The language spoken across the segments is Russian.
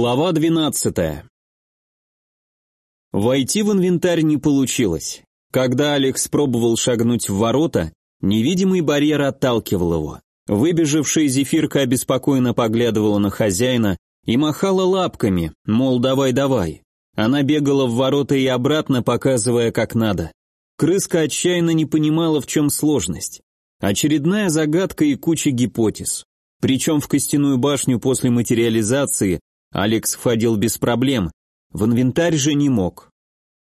Глава 12. Войти в инвентарь не получилось. Когда Алекс пробовал шагнуть в ворота, невидимый барьер отталкивал его. Выбежавшая зефирка обеспокоенно поглядывала на хозяина и махала лапками, мол, давай-давай. Она бегала в ворота и обратно, показывая, как надо. Крыска отчаянно не понимала, в чем сложность. Очередная загадка и куча гипотез. Причем в костяную башню после материализации Алекс входил без проблем, в инвентарь же не мог.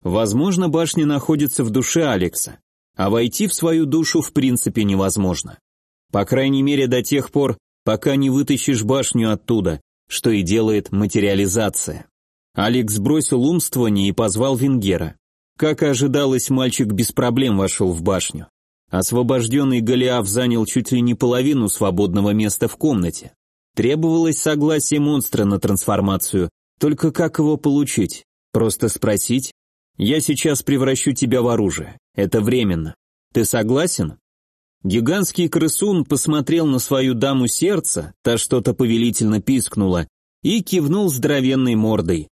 Возможно, башня находится в душе Алекса, а войти в свою душу в принципе невозможно. По крайней мере до тех пор, пока не вытащишь башню оттуда, что и делает материализация. Алекс бросил умствование и позвал Венгера. Как и ожидалось, мальчик без проблем вошел в башню. Освобожденный Голиаф занял чуть ли не половину свободного места в комнате. Требовалось согласие монстра на трансформацию, только как его получить? Просто спросить? Я сейчас превращу тебя в оружие. Это временно. Ты согласен? Гигантский крысун посмотрел на свою даму сердца, та что-то повелительно пискнула, и кивнул здоровенной мордой.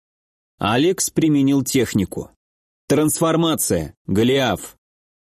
Алекс применил технику. Трансформация. Голиаф.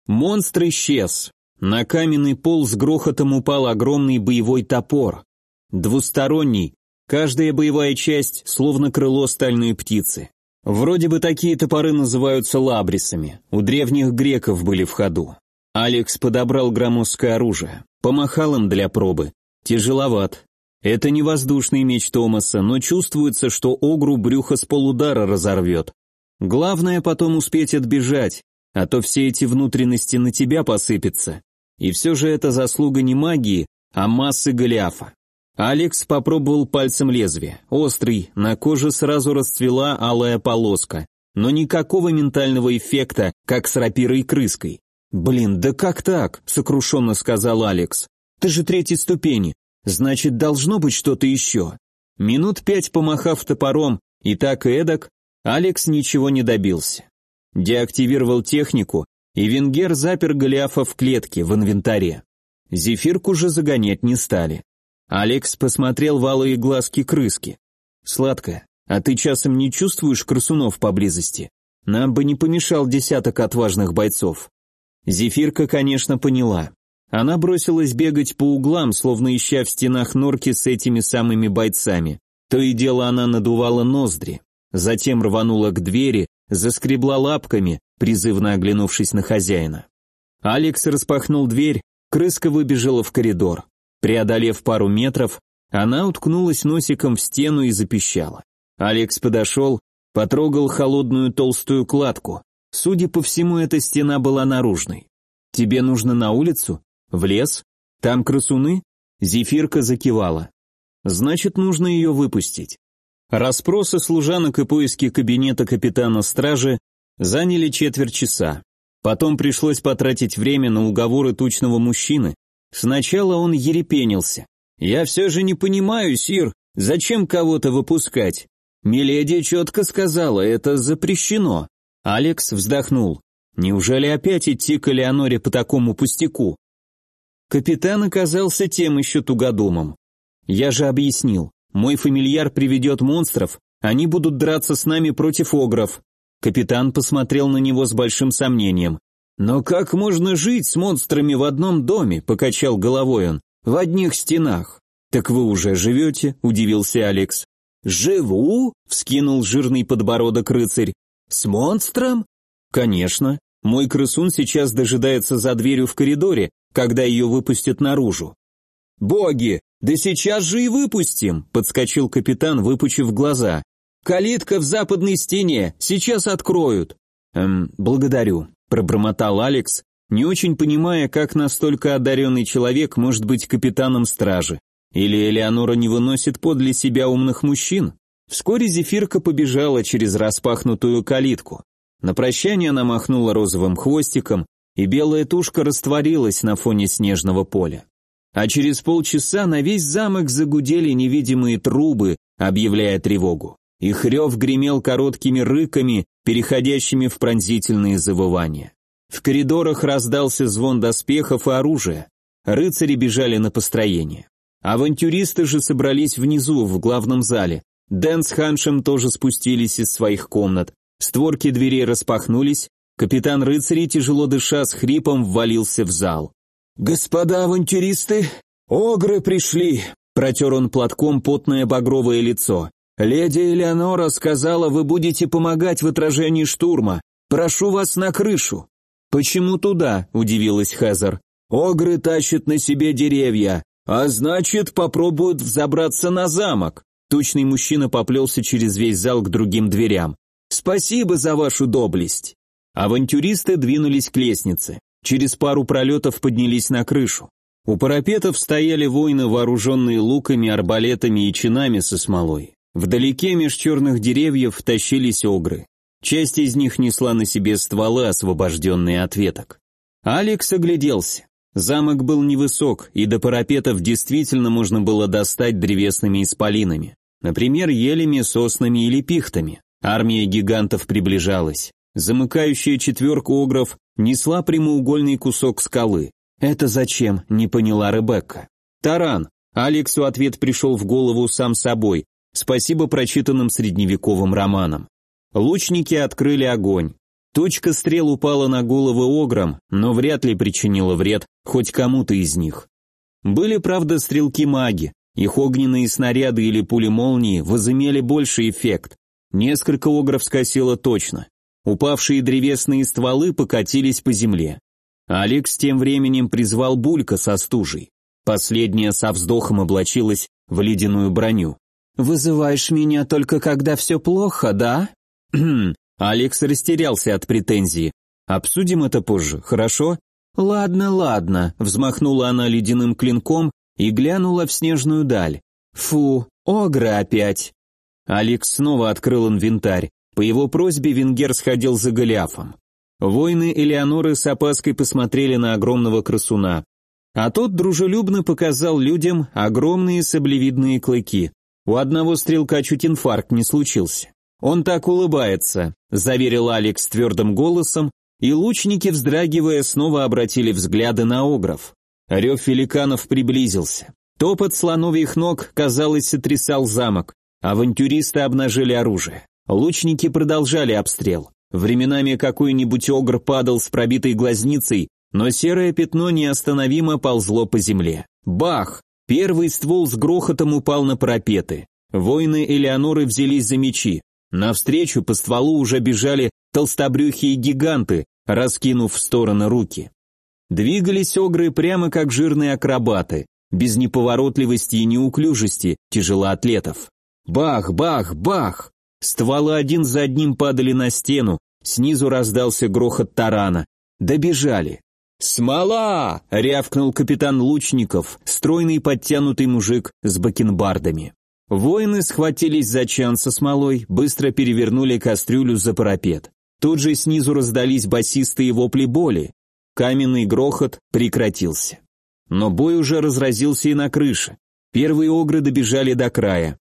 Монстр исчез. На каменный пол с грохотом упал огромный боевой топор. Двусторонний, каждая боевая часть словно крыло стальной птицы. Вроде бы такие топоры называются лабрисами, у древних греков были в ходу. Алекс подобрал громоздкое оружие, помахал им для пробы. Тяжеловат. Это не воздушный меч Томаса, но чувствуется, что Огру брюхо с полудара разорвет. Главное потом успеть отбежать, а то все эти внутренности на тебя посыпятся. И все же это заслуга не магии, а массы Голиафа. Алекс попробовал пальцем лезвие. Острый, на коже сразу расцвела алая полоска. Но никакого ментального эффекта, как с рапирой крыской. «Блин, да как так?» — сокрушенно сказал Алекс. «Ты же третьей ступени. Значит, должно быть что-то еще». Минут пять помахав топором и так и эдак, Алекс ничего не добился. Деактивировал технику, и Венгер запер Голиафа в клетке, в инвентаре. Зефирку же загонять не стали. Алекс посмотрел в алые глазки крыски. «Сладкая, а ты часом не чувствуешь крысунов поблизости? Нам бы не помешал десяток отважных бойцов». Зефирка, конечно, поняла. Она бросилась бегать по углам, словно ища в стенах норки с этими самыми бойцами. То и дело она надувала ноздри. Затем рванула к двери, заскребла лапками, призывно оглянувшись на хозяина. Алекс распахнул дверь, крыска выбежала в коридор. Преодолев пару метров, она уткнулась носиком в стену и запищала. Алекс подошел, потрогал холодную толстую кладку. Судя по всему, эта стена была наружной. «Тебе нужно на улицу? В лес? Там красуны?» Зефирка закивала. «Значит, нужно ее выпустить». Распросы служанок и поиски кабинета капитана стражи заняли четверть часа. Потом пришлось потратить время на уговоры тучного мужчины, Сначала он ерепенился. «Я все же не понимаю, Сир, зачем кого-то выпускать? Миледи четко сказала, это запрещено». Алекс вздохнул. «Неужели опять идти к Элеоноре по такому пустяку?» Капитан оказался тем еще тугодумом. «Я же объяснил, мой фамильяр приведет монстров, они будут драться с нами против огров». Капитан посмотрел на него с большим сомнением. «Но как можно жить с монстрами в одном доме?» — покачал головой он. «В одних стенах». «Так вы уже живете?» — удивился Алекс. «Живу?» — вскинул жирный подбородок рыцарь. «С монстром?» «Конечно. Мой крысун сейчас дожидается за дверью в коридоре, когда ее выпустят наружу». «Боги, да сейчас же и выпустим!» — подскочил капитан, выпучив глаза. «Калитка в западной стене, сейчас откроют». «Эм, благодарю пробормотал Алекс, не очень понимая, как настолько одаренный человек может быть капитаном стражи. Или Элеонора не выносит подле себя умных мужчин? Вскоре Зефирка побежала через распахнутую калитку. На прощание она махнула розовым хвостиком, и белая тушка растворилась на фоне снежного поля. А через полчаса на весь замок загудели невидимые трубы, объявляя тревогу. Их рев гремел короткими рыками, переходящими в пронзительные завывания. В коридорах раздался звон доспехов и оружия. Рыцари бежали на построение. Авантюристы же собрались внизу, в главном зале. Дэн с Ханшем тоже спустились из своих комнат. Створки дверей распахнулись, капитан рыцарей, тяжело дыша, с хрипом ввалился в зал. «Господа авантюристы, огры пришли!» Протер он платком потное багровое лицо. «Леди Элеонора сказала, вы будете помогать в отражении штурма. Прошу вас на крышу». «Почему туда?» – удивилась Хезер. «Огры тащат на себе деревья, а значит, попробуют взобраться на замок». Тучный мужчина поплелся через весь зал к другим дверям. «Спасибо за вашу доблесть!» Авантюристы двинулись к лестнице. Через пару пролетов поднялись на крышу. У парапетов стояли воины, вооруженные луками, арбалетами и чинами со смолой. Вдалеке меж черных деревьев тащились огры. Часть из них несла на себе стволы, освобожденные от веток. Алекс огляделся. Замок был невысок, и до парапетов действительно можно было достать древесными исполинами. Например, елями, соснами или пихтами. Армия гигантов приближалась. Замыкающая четверка огров несла прямоугольный кусок скалы. «Это зачем?» – не поняла Ребекка. «Таран». Алексу ответ пришел в голову сам собой. Спасибо прочитанным средневековым романам. Лучники открыли огонь. Точка стрел упала на головы ограм, но вряд ли причинила вред хоть кому-то из них. Были, правда, стрелки-маги, их огненные снаряды или пули-молнии возымели больший эффект. Несколько огров скосило точно. Упавшие древесные стволы покатились по земле. Алекс тем временем призвал Булька со стужей. Последняя со вздохом облачилась в ледяную броню. «Вызываешь меня только когда все плохо, да?» Алекс растерялся от претензии. «Обсудим это позже, хорошо?» «Ладно, ладно», — взмахнула она ледяным клинком и глянула в снежную даль. «Фу, огры опять!» Алекс снова открыл инвентарь. По его просьбе Венгер сходил за Голиафом. Воины Элеоноры с опаской посмотрели на огромного красуна. А тот дружелюбно показал людям огромные саблевидные клыки. У одного стрелка чуть инфаркт не случился. «Он так улыбается», — заверил Алекс твердым голосом, и лучники, вздрагивая, снова обратили взгляды на огров. Рев великанов приблизился. Топот слоновьих ног, казалось, сотрясал замок. Авантюристы обнажили оружие. Лучники продолжали обстрел. Временами какой-нибудь огр падал с пробитой глазницей, но серое пятно неостановимо ползло по земле. Бах! Первый ствол с грохотом упал на парапеты. Воины Элеоноры взялись за мечи. Навстречу по стволу уже бежали толстобрюхие гиганты, раскинув в стороны руки. Двигались огры прямо как жирные акробаты, без неповоротливости и неуклюжести тяжелоатлетов. Бах, бах, бах! Стволы один за одним падали на стену, снизу раздался грохот тарана. Добежали. «Смола!» — рявкнул капитан Лучников, стройный подтянутый мужик с бакенбардами. Воины схватились за чан со смолой, быстро перевернули кастрюлю за парапет. Тут же снизу раздались басистые вопли боли. Каменный грохот прекратился. Но бой уже разразился и на крыше. Первые огры добежали до края.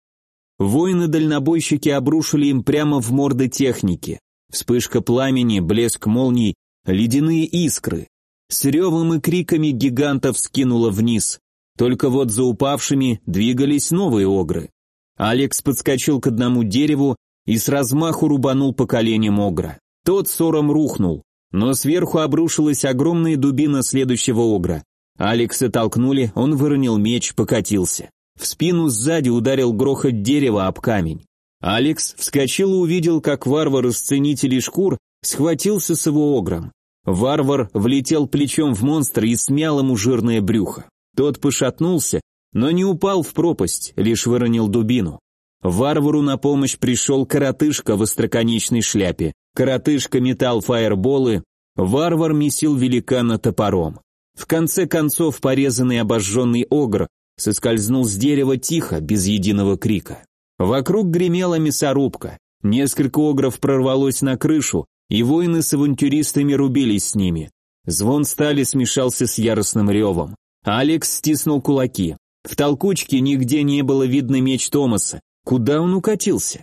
Воины-дальнобойщики обрушили им прямо в морды техники. Вспышка пламени, блеск молний, ледяные искры. С ревом и криками гигантов скинуло вниз. Только вот за упавшими двигались новые огры. Алекс подскочил к одному дереву и с размаху рубанул по коленям огра. Тот ссором рухнул. Но сверху обрушилась огромная дубина следующего огра. Алекса толкнули, он выронил меч, покатился. В спину сзади ударил грохот дерева об камень. Алекс вскочил и увидел, как варвар из ценителей шкур схватился с его огром. Варвар влетел плечом в монстра и смял ему жирное брюхо. Тот пошатнулся, но не упал в пропасть, лишь выронил дубину. Варвару на помощь пришел коротышка в остроконечной шляпе. Коротышка метал фаерболы, варвар месил великана топором. В конце концов порезанный обожженный огр соскользнул с дерева тихо, без единого крика. Вокруг гремела мясорубка. Несколько огров прорвалось на крышу, и воины с авантюристами рубились с ними. Звон стали смешался с яростным ревом. Алекс стиснул кулаки. В толкучке нигде не было видно меч Томаса. Куда он укатился?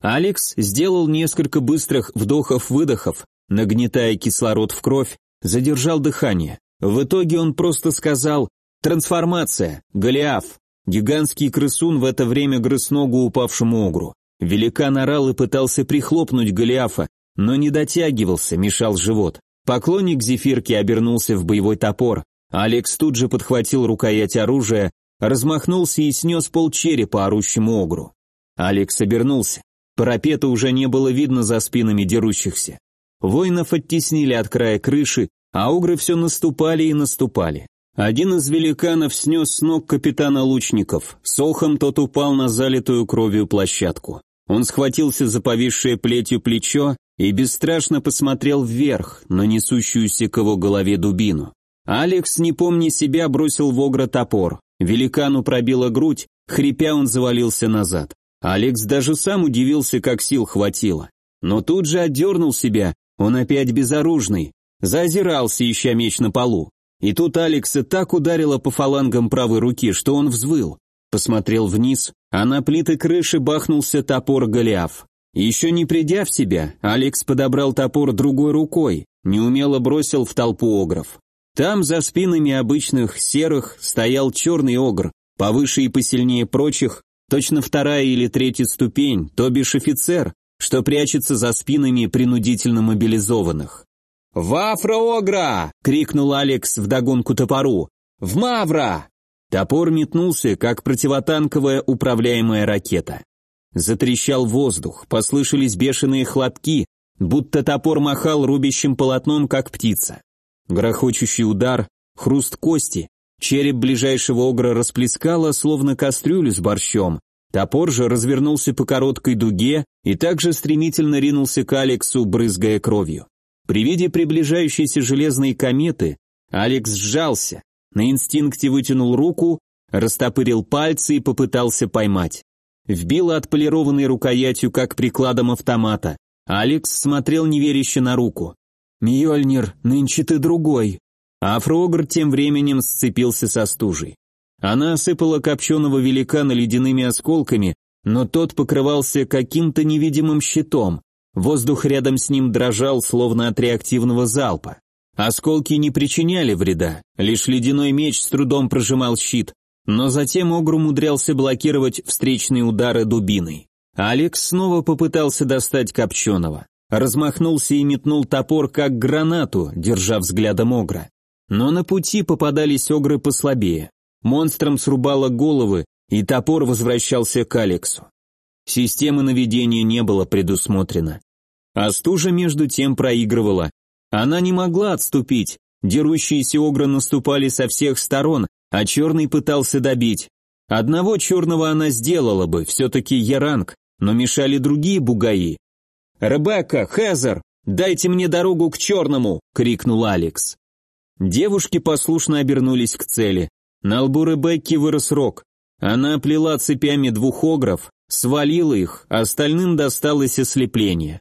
Алекс сделал несколько быстрых вдохов-выдохов, нагнетая кислород в кровь, задержал дыхание. В итоге он просто сказал «Трансформация! Голиаф!» Гигантский крысун в это время грыз ногу упавшему огру. Великан орал и пытался прихлопнуть Голиафа, но не дотягивался, мешал живот. Поклонник зефирки обернулся в боевой топор. Алекс тут же подхватил рукоять оружия, размахнулся и снес полчерепа орущему огру. Алекс обернулся. Парапета уже не было видно за спинами дерущихся. Воинов оттеснили от края крыши, а огры все наступали и наступали. Один из великанов снес с ног капитана лучников. Сохом тот упал на залитую кровью площадку. Он схватился за повисшее плетью плечо и бесстрашно посмотрел вверх, на несущуюся к его голове дубину. Алекс, не помня себя, бросил в огра топор. Великану пробила грудь, хрипя он завалился назад. Алекс даже сам удивился, как сил хватило. Но тут же отдернул себя, он опять безоружный, заозирался, ища меч на полу. И тут Алекса так ударило по фалангам правой руки, что он взвыл. Посмотрел вниз, а на плиты крыши бахнулся топор Голиаф. Еще не придя в себя, Алекс подобрал топор другой рукой, неумело бросил в толпу огров. Там, за спинами обычных серых, стоял черный огр, повыше и посильнее прочих, точно вторая или третья ступень, то бишь офицер, что прячется за спинами принудительно мобилизованных. «Вафра-огра!» — крикнул Алекс вдогонку топору. «В Мавра!» Топор метнулся, как противотанковая управляемая ракета. Затрещал воздух, послышались бешеные хлопки, будто топор махал рубящим полотном, как птица. Грохочущий удар, хруст кости, череп ближайшего огра расплескало, словно кастрюлю с борщом. Топор же развернулся по короткой дуге и также стремительно ринулся к Алексу, брызгая кровью. При виде приближающейся железной кометы Алекс сжался, на инстинкте вытянул руку, растопырил пальцы и попытался поймать. Вбило отполированной рукоятью, как прикладом автомата. Алекс смотрел неверяще на руку. «Мьёльнир, нынче ты другой». А Фрогр тем временем сцепился со стужей. Она осыпала копченого великана ледяными осколками, но тот покрывался каким-то невидимым щитом. Воздух рядом с ним дрожал, словно от реактивного залпа. Осколки не причиняли вреда, лишь ледяной меч с трудом прожимал щит, но затем Огр умудрялся блокировать встречные удары дубиной. Алекс снова попытался достать Копченого. Размахнулся и метнул топор, как гранату, держа взглядом Огра. Но на пути попадались Огры послабее. Монстрам срубало головы, и топор возвращался к Алексу. Системы наведения не было предусмотрено. А стужа между тем проигрывала. Она не могла отступить, дерущиеся огры наступали со всех сторон, а черный пытался добить. Одного черного она сделала бы, все-таки Яранг, но мешали другие бугаи. «Ребекка, Хезер, дайте мне дорогу к черному!» — крикнул Алекс. Девушки послушно обернулись к цели. На лбу Ребекки вырос рог. Она плела цепями двух огров, свалила их, остальным досталось ослепление.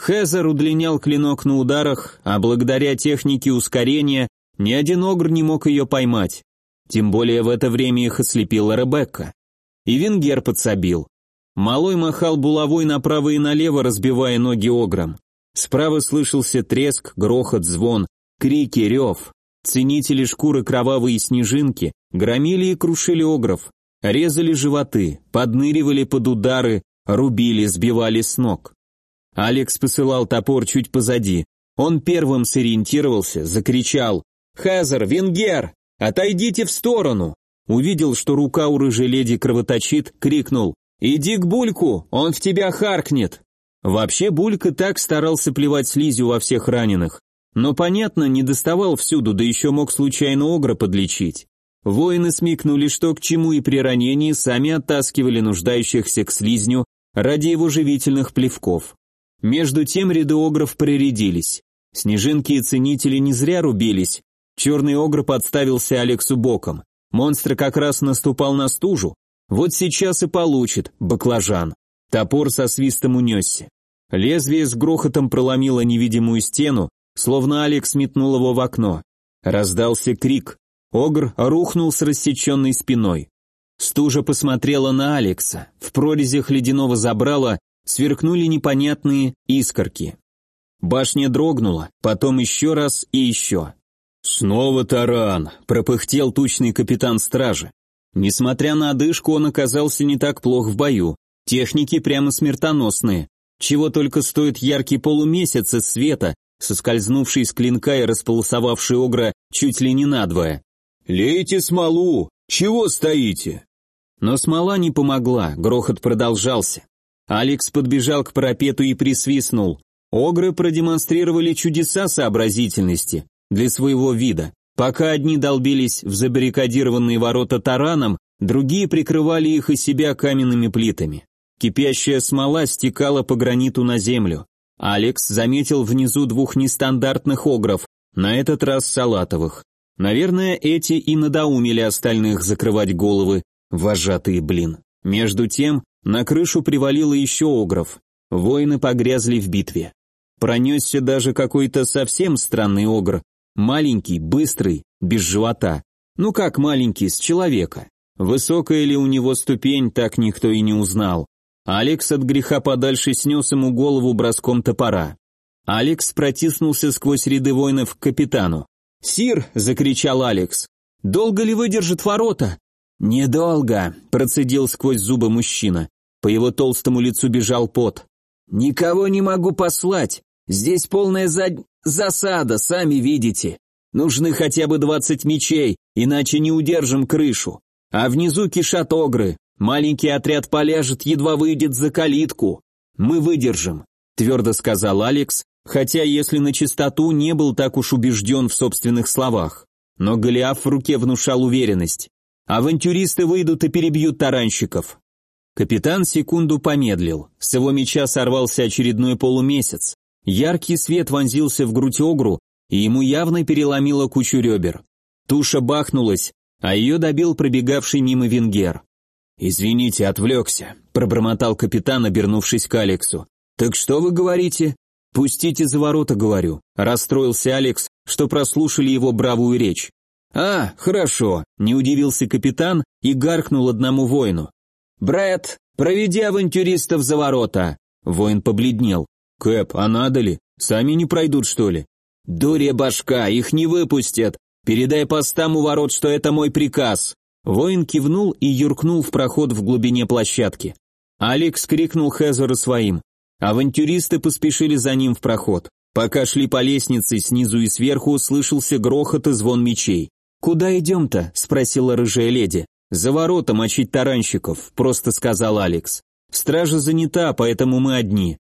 Хезер удлинял клинок на ударах, а благодаря технике ускорения ни один огр не мог ее поймать. Тем более в это время их ослепила Ребекка. И Венгер подсобил. Малой махал булавой направо и налево, разбивая ноги огром. Справа слышался треск, грохот, звон, крики, рев. Ценители шкуры кровавые снежинки громили и крушили огров, резали животы, подныривали под удары, рубили, сбивали с ног. Алекс посылал топор чуть позади. Он первым сориентировался, закричал «Хазар, Венгер, отойдите в сторону!» Увидел, что рука у рыжей леди кровоточит, крикнул «Иди к Бульку, он в тебя харкнет!» Вообще Булька так старался плевать слизью во всех раненых. Но, понятно, не доставал всюду, да еще мог случайно огра подлечить. Воины смекнули, что к чему и при ранении сами оттаскивали нуждающихся к слизню ради его живительных плевков. Между тем ряды огров прирядились. Снежинки и ценители не зря рубились. Черный огр подставился Алексу боком. Монстр как раз наступал на стужу. Вот сейчас и получит, баклажан. Топор со свистом унесся. Лезвие с грохотом проломило невидимую стену, словно Алекс метнул его в окно. Раздался крик. Огр рухнул с рассеченной спиной. Стужа посмотрела на Алекса. В прорезях ледяного забрала сверкнули непонятные искорки. Башня дрогнула, потом еще раз и еще. «Снова таран!» – пропыхтел тучный капитан стражи. Несмотря на одышку, он оказался не так плох в бою. Техники прямо смертоносные. Чего только стоит яркий полумесяц из света, соскользнувший с клинка и располосовавший огра чуть ли не надвое. «Лейте смолу! Чего стоите?» Но смола не помогла, грохот продолжался. Алекс подбежал к парапету и присвистнул. Огры продемонстрировали чудеса сообразительности для своего вида. Пока одни долбились в забаррикадированные ворота тараном, другие прикрывали их и себя каменными плитами. Кипящая смола стекала по граниту на землю. Алекс заметил внизу двух нестандартных огров, на этот раз салатовых. Наверное, эти и надоумили остальных закрывать головы, вожатые блин. Между тем, на крышу привалило еще огров. Воины погрязли в битве. Пронесся даже какой-то совсем странный огр. Маленький, быстрый, без живота. Ну как маленький, с человека. Высокая ли у него ступень, так никто и не узнал. Алекс от греха подальше снес ему голову броском топора. Алекс протиснулся сквозь ряды воинов к капитану. «Сир!» — закричал Алекс. «Долго ли выдержит ворота?» «Недолго», — процедил сквозь зубы мужчина. По его толстому лицу бежал пот. «Никого не могу послать. Здесь полная зад... засада, сами видите. Нужны хотя бы двадцать мечей, иначе не удержим крышу. А внизу кишат огры. Маленький отряд поляжет, едва выйдет за калитку. Мы выдержим», — твердо сказал Алекс, хотя, если на чистоту, не был так уж убежден в собственных словах. Но Голиаф в руке внушал уверенность. «Авантюристы выйдут и перебьют таранщиков». Капитан секунду помедлил. С его меча сорвался очередной полумесяц. Яркий свет вонзился в грудь огру, и ему явно переломило кучу ребер. Туша бахнулась, а ее добил пробегавший мимо венгер. «Извините, отвлекся», — пробормотал капитан, обернувшись к Алексу. «Так что вы говорите?» «Пустите за ворота, говорю», — расстроился Алекс, что прослушали его бравую речь. «А, хорошо», — не удивился капитан и гаркнул одному воину. «Брэд, проведи авантюристов за ворота!» Воин побледнел. «Кэп, а надо ли? Сами не пройдут, что ли?» «Дурья башка, их не выпустят! Передай постам у ворот, что это мой приказ!» Воин кивнул и юркнул в проход в глубине площадки. Алекс крикнул Хезеру своим. Авантюристы поспешили за ним в проход. Пока шли по лестнице, снизу и сверху слышался грохот и звон мечей. «Куда идем-то?» – спросила рыжая леди. «За ворота мочить таранщиков», – просто сказал Алекс. «Стража занята, поэтому мы одни.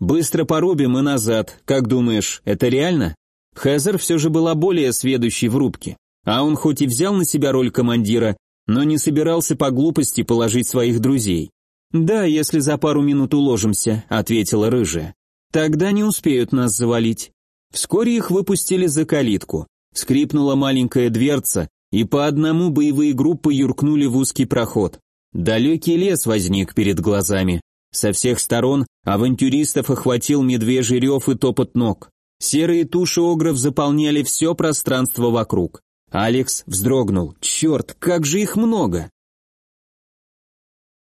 Быстро порубим и назад. Как думаешь, это реально?» Хезер все же была более сведущей в рубке. А он хоть и взял на себя роль командира, но не собирался по глупости положить своих друзей. «Да, если за пару минут уложимся», — ответила рыжая. «Тогда не успеют нас завалить». Вскоре их выпустили за калитку. Скрипнула маленькая дверца, и по одному боевые группы юркнули в узкий проход. Далекий лес возник перед глазами. Со всех сторон авантюристов охватил медвежий рев и топот ног. Серые туши огров заполняли все пространство вокруг. Алекс вздрогнул. «Черт, как же их много!»